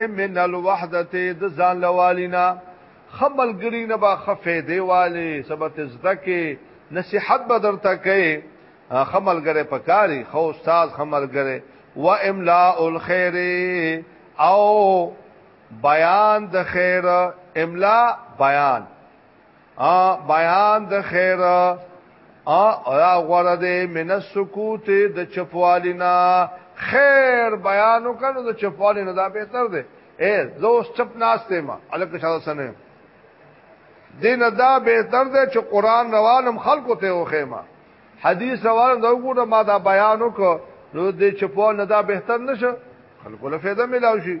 من الوحدت د ځان لوالینا خمل ګری نه با خفه دی والے سبت زده کې نصيحت به درته کوي خمل ګره پکاري خو استاد خمل ګره و املاء الخير او بیان د خیر املاء بیان ا بیان د خیر ا غره دې من السکوت د چپوالینا خیر بیانو کنو د چپوالینا دا به تر دې اے زوس چپ ناشته ما الک شاده سنه دین دا به تر دې چې قران روانم خلکو ته وخه ما حدیث روان دا وګوره ما دا بیانو کو نو دې چپوال نه دا بهتر نشه خلکو له فایده ملاوي شي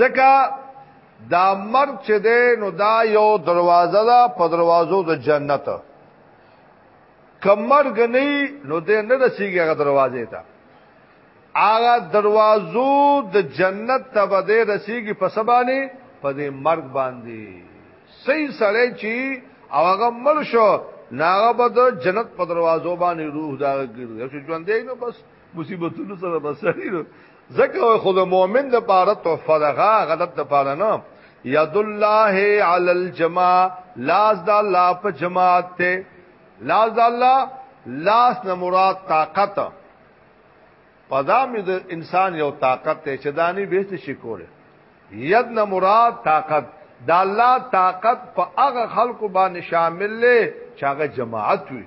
ځکه دا مرګ چې دی نو دا یو دروازه ده په دروازو د جنت کمرګ نه نو دې نه رسیږي هغه دروازې ته هغه دروازو د جنت ته به دې رسیږي په سبانه په دې مرګ باندې صحیح سره چی او هغه مل شو ناغه به د جنت په دروازو باندې روح دا ګرځي چې ژوند دی نو بس مصیبتونو سره بسري ځکه خود مؤمن د پاره تحفه دغه غلط د پاره نه ید الله علی الجما لاس د الله په جماعت ته لاس د الله لاس نه مراد طاقت پدا مې د انسان یو طاقت ته چې دانی به څه شي کوله ید نه مراد طاقت د الله طاقت په هغه خلکو باندې شامل لې چې هغه جماعت وي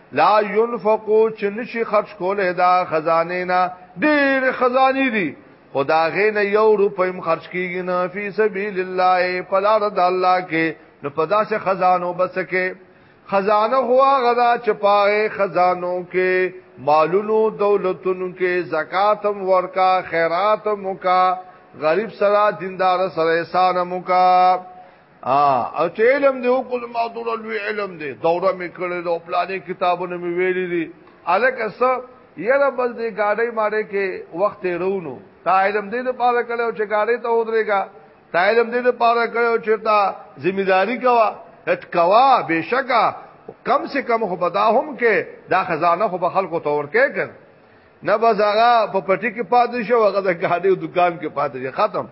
لا ينفقو چې نشي خرج کوله دا خزانه نه ډېر خزاني دي خدا غې نه یو روپیم خرج کیږي نه فی سبیل الله پلار د الله کې نو پدا سے خزانو بسکه خزانه هوا غدا چپاغه خزانو کې مالونو دولتونو کې زکاتم ورکا خیراتم وکا غریب سره دیندار سره احسانم وکا او چې علم دی او کوم معذور لوی علم دی دوره مې کړې ده او پلانې کتابونه مې ویلي دي الکه سب یره بس دې گاډي ماړې کې وخت رونو تا علم دې نه پاره کړو چې گاډي ته ودرېګا تا علم دې نه پاره کړو چې تا ذمہ داری کوا ات کوا بشکا کم سے کم خو بدا هم کې دا خزانه خو به خلکو تور کې کړ نه بس هغه په پټي کې پاتې شو هغه د گاډي دکان کې پاتې شو ختم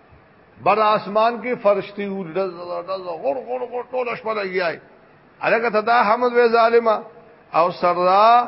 بر اسمان کې فرشتي ولز غور غور غور ټول شپه لګیای الګ ته دا حمد وی ظالما او سردا